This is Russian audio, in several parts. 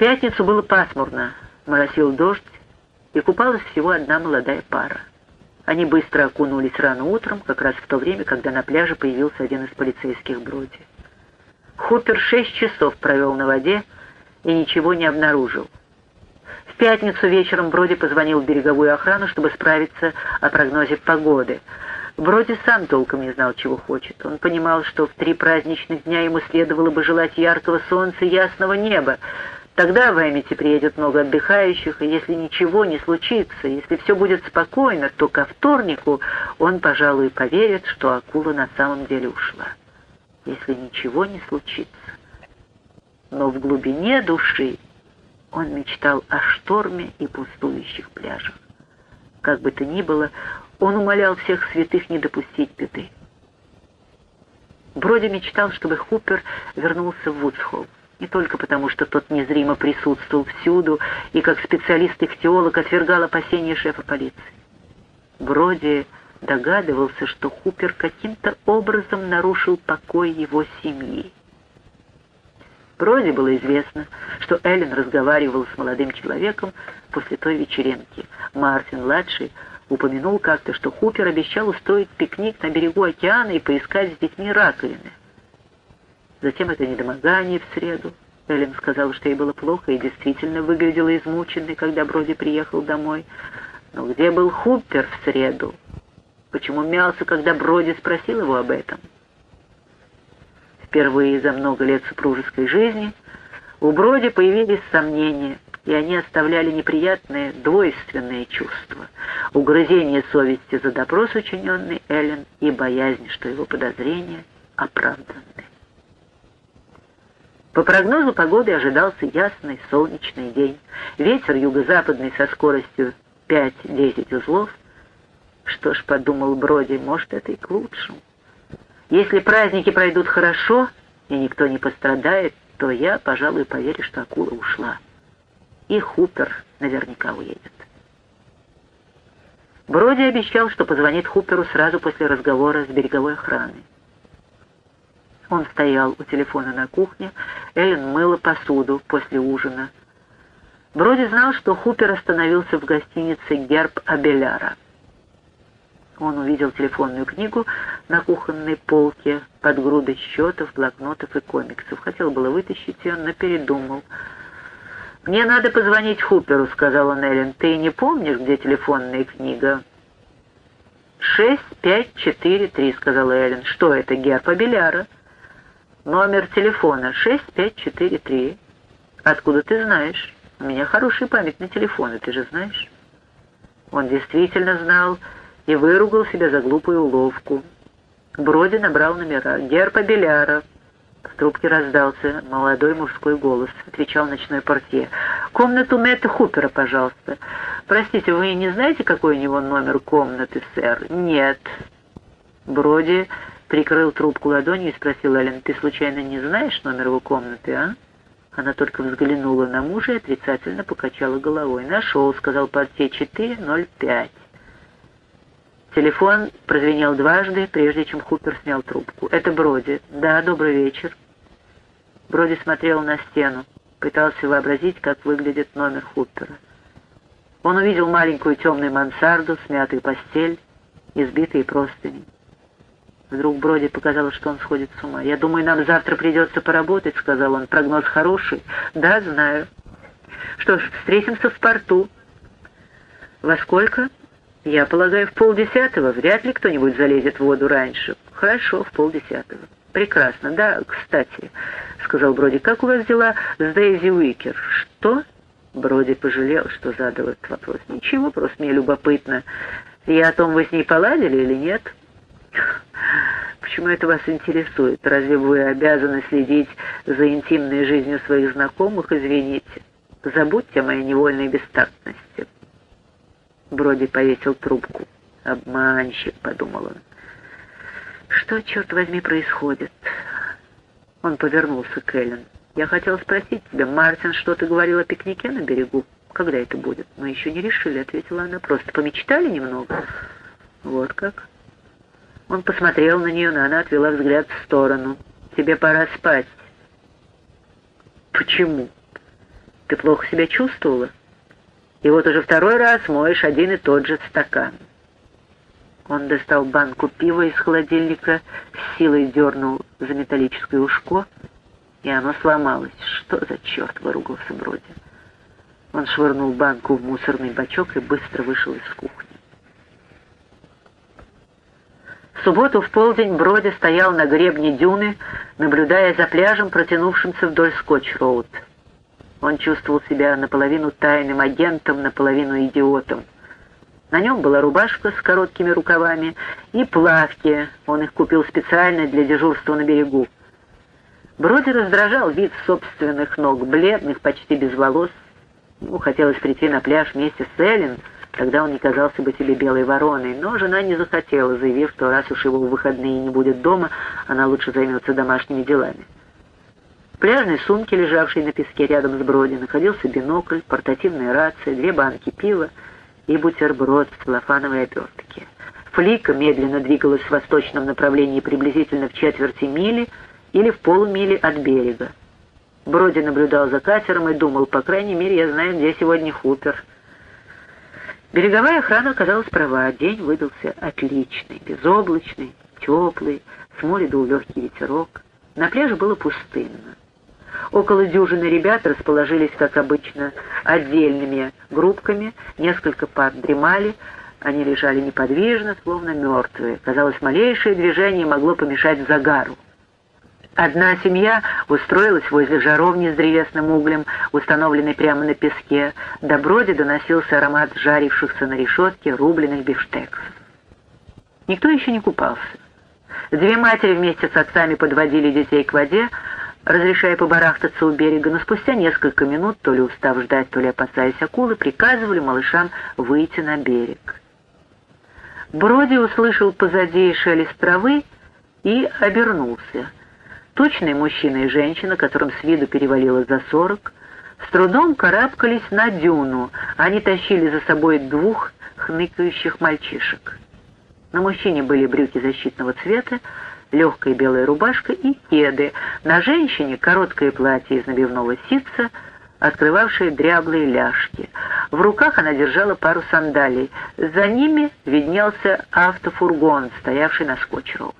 пятницу было пасмурно, моросил дождь, и купалась всего одна молодая пара. Они быстро окунулись рано утром, как раз в то время, когда на пляже появился один из полицейских Броди. Хупер шесть часов провел на воде и ничего не обнаружил. В пятницу вечером Броди позвонил в береговую охрану, чтобы справиться о прогнозе погоды. Броди сам толком не знал, чего хочет. Он понимал, что в три праздничных дня ему следовало бы желать яркого солнца и ясного неба, Тогда в Эмити приедет много отдыхающих, и если ничего не случится, если все будет спокойно, то ко вторнику он, пожалуй, поверит, что акула на самом деле ушла. Если ничего не случится. Но в глубине души он мечтал о шторме и пустующих пляжах. Как бы то ни было, он умолял всех святых не допустить беды. Броди мечтал, чтобы Хупер вернулся в Вудсхолл не только потому, что тот незримо присутствовал всюду и как специалист-ихтиолог отвергал опасения шефа полиции. Броди догадывался, что Хупер каким-то образом нарушил покой его семьи. Броди было известно, что Эллен разговаривала с молодым человеком после той вечеринки. Мартин-младший упомянул как-то, что Хупер обещал устроить пикник на берегу океана и поискать с детьми раковины. Затем это недомогание в среду. Эллен сказала, что ей было плохо и действительно выглядела измученной, когда Броди приехал домой. Но где был Хуппер в среду? Почему мялся, когда Броди спросил его об этом? Впервые за много лет супружеской жизни у Броди появились сомнения, и они оставляли неприятные двойственные чувства. Угрызение совести за допрос, учиненный Эллен, и боязнь, что его подозрения оправданы. По прогнозу погоды ожидался ясный солнечный день. Ветер юго-западный со скоростью 5-10 узлов. Что ж, подумал Броди, может, это и к лучшему. Если праздники пройдут хорошо, и никто не пострадает, то я, пожалуй, поверю, что акула ушла. И Хупер наверняка уедет. Броди обещал, что позвонит Хуперу сразу после разговора с береговой охраной. Он стоял у телефона на кухне, Эллен мыла посуду после ужина. Броди знал, что Хупер остановился в гостинице «Герб Абеляра». Он увидел телефонную книгу на кухонной полке под грудой счетов, блокнотов и комиксов. Хотел было вытащить ее, но передумал. «Мне надо позвонить Хуперу», — сказал он Эллен. «Ты не помнишь, где телефонная книга?» «Шесть, пять, четыре, три», — сказала Эллен. «Что это, герб Абеляра?» Номер телефона 6543. Откуда ты знаешь? У меня хорошая память на телефоны, ты же знаешь. Он действительно знал и выругал себя за глупую уловку. Броди набрал номера. Герпа Беляра. В трубке раздался молодой мужской голос. Отвечал ночной портье. «Комнату Мэтта Хупера, пожалуйста. Простите, вы не знаете, какой у него номер комнаты, сэр?» «Нет». Броди прикрыл трубку ладонью и спросил Эллен, «Ты случайно не знаешь номер его комнаты, а?» Она только взглянула на мужа и отрицательно покачала головой. «Нашел», — сказал портье, — «405». Телефон прозвенел дважды, прежде чем Хупер снял трубку. «Это Броди». «Да, добрый вечер». Броди смотрел на стену, пытался вообразить, как выглядит номер Хупера. Он увидел маленькую темную мансарду, смятую постель, избитые простыни. Вдруг Броди показалось, что он сходит с ума. «Я думаю, нам завтра придется поработать», — сказал он. «Прогноз хороший?» «Да, знаю». «Что ж, встретимся в порту». «Во сколько?» «Я полагаю, в полдесятого. Вряд ли кто-нибудь залезет в воду раньше». «Хорошо, в полдесятого». «Прекрасно. Да, кстати», — сказал Броди, — «как у вас дела с Дейзи Уикер?» «Что?» Броди пожалел, что задал этот вопрос. «Ничего, просто мне любопытно. Я о том, вы с ней поладили или нет?» Почему это вас интересует? Разве вы обязаны следить за интимной жизнью своих знакомых? Извините. Забудьте о моей невольной бестактности. Броди повесил трубку. «Обманщик», — подумал он. «Что, черт возьми, происходит?» Он повернулся к Эллен. «Я хотел спросить тебя, Мартин что-то говорил о пикнике на берегу? Когда это будет?» «Мы еще не решили», — ответила она. «Просто помечтали немного?» «Вот как?» Он посмотрел на нее, но она отвела взгляд в сторону. «Тебе пора спать». «Почему?» Ты плохо себя чувствовала? И вот уже второй раз моешь один и тот же стакан. Он достал банку пива из холодильника, с силой дернул за металлическое ушко, и оно сломалось. Что за черт, выругался Броди. Он швырнул банку в мусорный бачок и быстро вышел из кухни. В субботу в полдень Броди стоял на гребне дюны, наблюдая за пляжем, протянувшимся вдоль Скотч-Роуд. Он чувствовал себя наполовину тайным агентом, наполовину идиотом. На нем была рубашка с короткими рукавами и плавки, он их купил специально для дежурства на берегу. Броди раздражал вид собственных ног, бледных, почти без волос. Ему хотелось прийти на пляж вместе с Эллен, тогда он не казался бы себе белой вороной, но жена не захотела, заявив, что раз уж его в выходные не будет дома, она лучше займется домашними делами. В пляжной сумке, лежавшей на песке рядом с Броди, находился бинокль, портативная рация, две банки пива и бутерброд в целлофановой обертке. Флика медленно двигалась в восточном направлении приблизительно в четверти мили или в полумиле от берега. Броди наблюдал за катером и думал, по крайней мере, я знаю, где сегодня Хупер. Береговая охрана оказалась права, день выдался отличный, безоблачный, теплый, с моря дул легкий ветерок. На пляже было пустынно. Около дюжины ребят расположились, как обычно, отдельными группками, несколько пар дремали, они лежали неподвижно, словно мертвые. Казалось, малейшее движение могло помешать загару. Одна семья устроилась возле жаровни с древесным углем, установленной прямо на песке. До броди доносился аромат жарившихся на решетке рубленых бифштексов. Никто еще не купался. Две матери вместе с отцами подводили детей к воде, разрешая побарахтаться у берега, но спустя несколько минут, то ли устав ждать, то ли опасаясь акулы, приказывали малышам выйти на берег. Броди услышал позади шелест травы и обернулся. Точные мужчина и женщина, которым с виду перевалило за сорок, с трудом карабкались на дюну, они тащили за собой двух хныкающих мальчишек. На мужчине были брюки защитного цвета, легкая белая рубашка и кеды, на женщине короткое платье из набивного ситца, открывавшее дряблые ляжки. В руках она держала пару сандалий. За ними виднелся автофургон, стоявший на скотч-роу.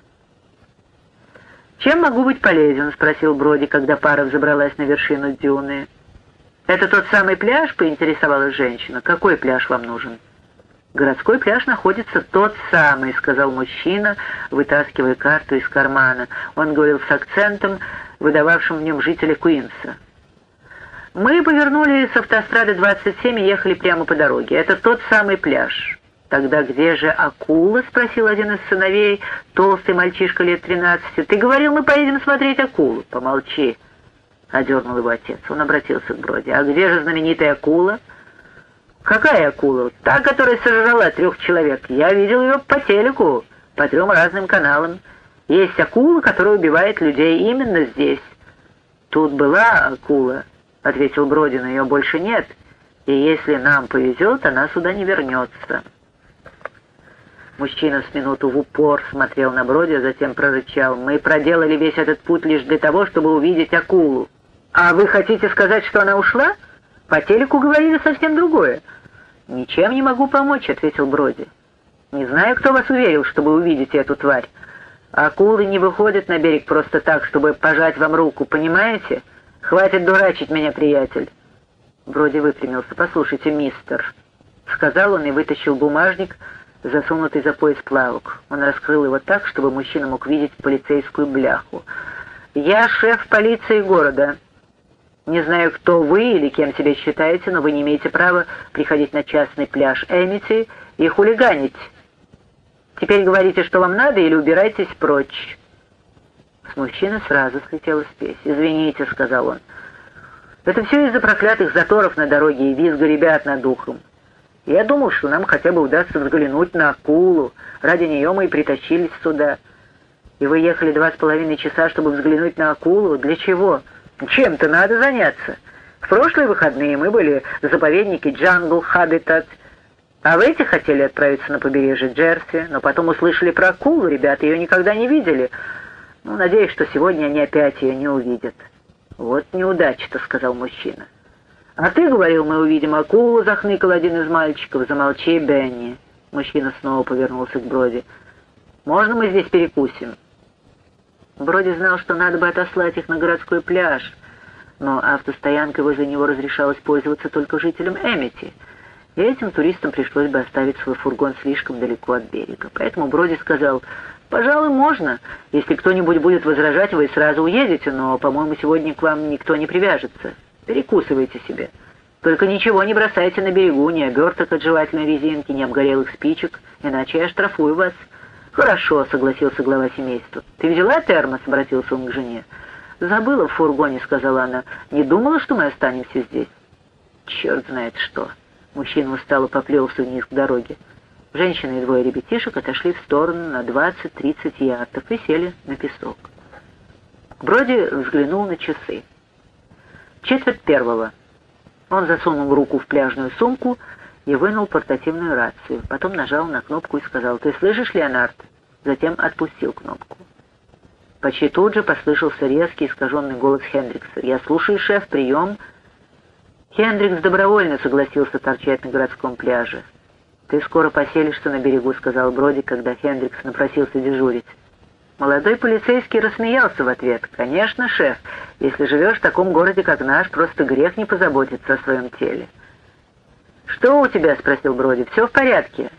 «Чем могу быть полезен?» — спросил Броди, когда пара взобралась на вершину дюны. «Это тот самый пляж?» — поинтересовалась женщина. «Какой пляж вам нужен?» «Городской пляж находится тот самый», — сказал мужчина, вытаскивая карту из кармана. Он говорил с акцентом, выдававшим в нем жителя Куинса. «Мы повернули с автострады 27 и ехали прямо по дороге. Это тот самый пляж». «Тогда где же акула?» — спросил один из сыновей, толстый мальчишка лет тринадцати. «Ты говорил, мы поедем смотреть акулу». «Помолчи», — одернул его отец. Он обратился к Броди. «А где же знаменитая акула?» «Какая акула?» «Та, которая сожрала трех человек. Я видел ее по телеку, по трем разным каналам. Есть акула, которая убивает людей именно здесь». «Тут была акула», — ответил Броди, — «но ее больше нет, и если нам повезет, она сюда не вернется». Мужчина с минуту в упор смотрел на Броди, а затем прорычал. «Мы проделали весь этот путь лишь для того, чтобы увидеть акулу. А вы хотите сказать, что она ушла?» По телеку говорили совсем другое. «Ничем не могу помочь», — ответил Броди. «Не знаю, кто вас уверил, чтобы увидеть эту тварь. Акулы не выходят на берег просто так, чтобы пожать вам руку, понимаете? Хватит дурачить меня, приятель». Броди выпрямился. «Послушайте, мистер», — сказал он и вытащил бумажник, засунутый за пояс плавок. Он раскрыл его так, чтобы мужчина мог видеть полицейскую бляху. «Я шеф полиции города». Не знаю, кто вы или кем себя считаете, но вы не имеете права приходить на частный пляж Эмити и хулиганить. Теперь говорите, что вам надо, или убирайтесь прочь». С мужчины сразу слетела спесь. «Извините», — сказал он. «Это все из-за проклятых заторов на дороге и визга ребят над духом. Я думал, что нам хотя бы удастся взглянуть на акулу. Ради нее мы и притащились сюда. И вы ехали два с половиной часа, чтобы взглянуть на акулу? Для чего?» Чем-то надо заняться. В прошлые выходные мы были в заповеднике Джангл Хабитат, а в эти хотели отправиться на побережье Джерси, но потом услышали про акулу, ребята ее никогда не видели. Ну, надеюсь, что сегодня они опять ее не увидят. Вот неудача-то, сказал мужчина. «А ты говорил, мы увидим акулу», — захныкал один из мальчиков. «Замолчи, Бенни». Мужчина снова повернулся к Броди. «Можно мы здесь перекусим?» Броди знал, что надо бы отослать их на городской пляж, но автостоянкой возле него разрешалось пользоваться только жителям Эмити, и этим туристам пришлось бы оставить свой фургон слишком далеко от берега. Поэтому Броди сказал, «Пожалуй, можно. Если кто-нибудь будет возражать, вы сразу уедете, но, по-моему, сегодня к вам никто не привяжется. Перекусывайте себе. Только ничего не бросайте на берегу, ни оберток от жевательной резинки, ни обгорелых спичек, иначе я штрафую вас». «Хорошо», — согласился глава семейства. «Ты взяла термос?» — обратился он к жене. «Забыла в фургоне», — сказала она. «Не думала, что мы останемся здесь?» «Черт знает что». Мужчина устало поплелся вниз к дороге. Женщина и двое ребятишек отошли в сторону на 20-30 ярдов и сели на песок. Броди взглянул на часы. Четверть первого. Он засунул руку в пляжную сумку и вынул портативную рацию. Потом нажал на кнопку и сказал «Ты слышишь, Леонард?» Затем отпустил кнопку. Почти тут же послышался резкий, искаженный голос Хендрикса. «Я слушаю, шеф, прием!» Хендрикс добровольно согласился торчать на городском пляже. «Ты скоро поселишься на берегу», — сказал Броди, когда Хендрикс напросился дежурить. Молодой полицейский рассмеялся в ответ. «Конечно, шеф, если живешь в таком городе, как наш, просто грех не позаботиться о своем теле». «Что у тебя?» — спросил Броди. «Все в порядке?»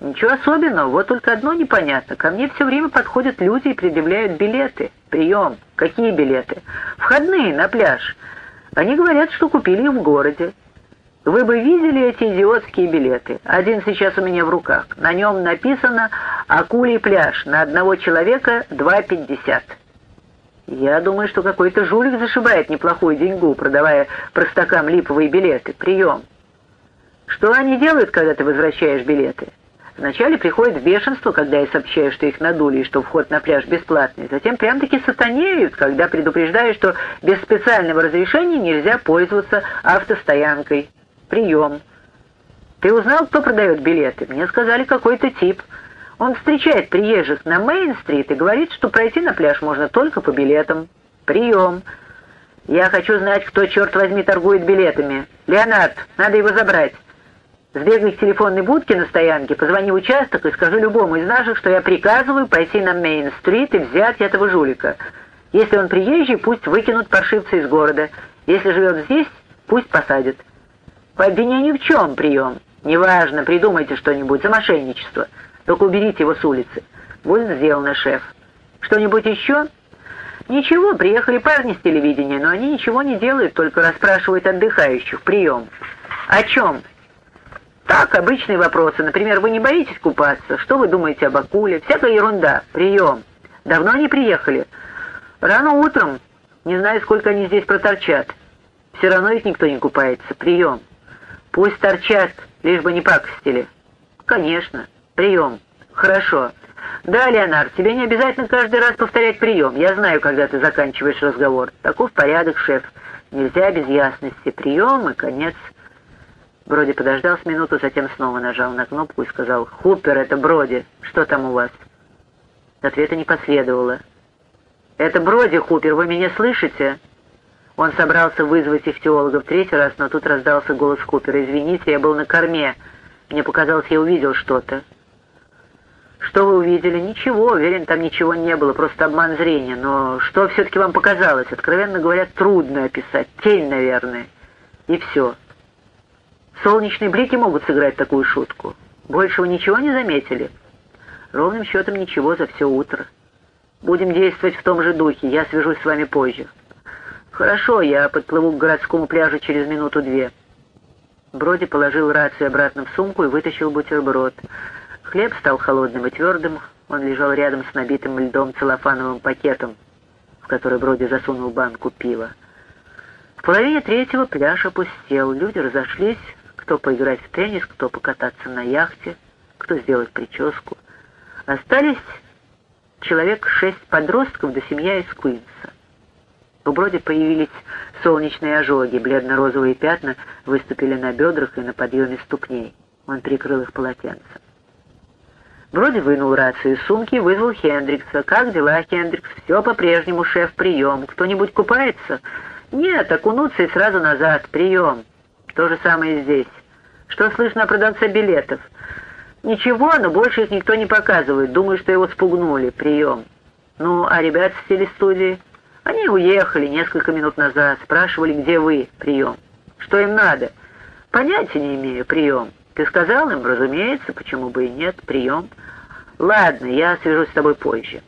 Ничего особенного, вот только одно непонятно. Ко мне все время подходят люди и предъявляют билеты. Прием. Какие билеты? Входные на пляж. Они говорят, что купили их в городе. Вы бы видели эти идиотские билеты. Один сейчас у меня в руках. На нем написано «Акулий пляж». На одного человека 2,50. Я думаю, что какой-то жулик зашибает неплохую деньгу, продавая простакам липовые билеты. Прием. Что они делают, когда ты возвращаешь билеты? Вначале приходит в бешенство, когда я сообщаю, что их надули и что вход на пляж бесплатный. Затем прям-таки сатанеют, когда предупреждаю, что без специального разрешения нельзя пользоваться автостоянкой. Прием. Ты узнал, кто продает билеты? Мне сказали, какой-то тип. Он встречает приезжих на Мейн-стрит и говорит, что пройти на пляж можно только по билетам. Прием. Я хочу знать, кто, черт возьми, торгует билетами. Леонард, надо его забрать. Сбегай к телефонной будке на стоянке, позвони в участок и скажи любому из наших, что я приказываю пойти на Мейн-стрит и взять этого жулика. Если он приезжий, пусть выкинут паршивца из города. Если живет здесь, пусть посадят. По обвинению в чем прием? Неважно, придумайте что-нибудь за мошенничество. Только уберите его с улицы. Будет сделано, шеф. Что-нибудь еще? Ничего, приехали парни с телевидения, но они ничего не делают, только расспрашивают отдыхающих. Прием. О чем? Так, обычные вопросы. Например, вы не боитесь купаться? Что вы думаете об акуле? Всякая ерунда. Прием. Давно они приехали? Рано утром. Не знаю, сколько они здесь проторчат. Все равно их никто не купается. Прием. Пусть торчат, лишь бы не пакостили. Конечно. Прием. Хорошо. Да, Леонард, тебе не обязательно каждый раз повторять прием. Я знаю, когда ты заканчиваешь разговор. Таков порядок, шеф. Нельзя без ясности. Прием и конец. Броди подождал с минуту, затем снова нажал на кнопку и сказал «Хупер, это Броди. Что там у вас?» Ответа не последовало. «Это Броди, Хупер, вы меня слышите?» Он собрался вызвать их теолога в третий раз, но тут раздался голос Хупера. «Извините, я был на корме. Мне показалось, я увидел что-то». «Что вы увидели?» «Ничего, уверен, там ничего не было, просто обман зрения. Но что все-таки вам показалось? Откровенно говоря, трудно описать. Тень, наверное. И все». Солнечные блики могут сыграть такую шутку. Больше вы ничего не заметили? Ровным счетом ничего за все утро. Будем действовать в том же духе. Я свяжусь с вами позже. Хорошо, я подплыву к городскому пляжу через минуту-две. Броди положил рацию обратно в сумку и вытащил бутерброд. Хлеб стал холодным и твердым. Он лежал рядом с набитым льдом целлофановым пакетом, в который Броди засунул банку пива. В половине третьего пляж опустел. Люди разошлись, кто поиграть в теннис, кто покататься на яхте, кто сделать прическу. Остались человек шесть подростков да семья из Куинса. У Броди появились солнечные ожоги, бледно-розовые пятна выступили на бедрах и на подъеме ступней. Он прикрыл их полотенцем. Броди вынул рацию из сумки и вызвал Хендрикса. «Как дела, Хендрикс? Все по-прежнему, шеф, прием. Кто-нибудь купается?» Нет, окунуться и сразу назад. Прием. То же самое и здесь. Что слышно о продавце билетов? Ничего, но больше их никто не показывает. Думаю, что его спугнули. Прием. Ну, а ребят с телестудии? Они уехали несколько минут назад. Спрашивали, где вы? Прием. Что им надо? Понятия не имею. Прием. Ты сказал им? Разумеется. Почему бы и нет? Прием. Ладно, я свяжусь с тобой позже.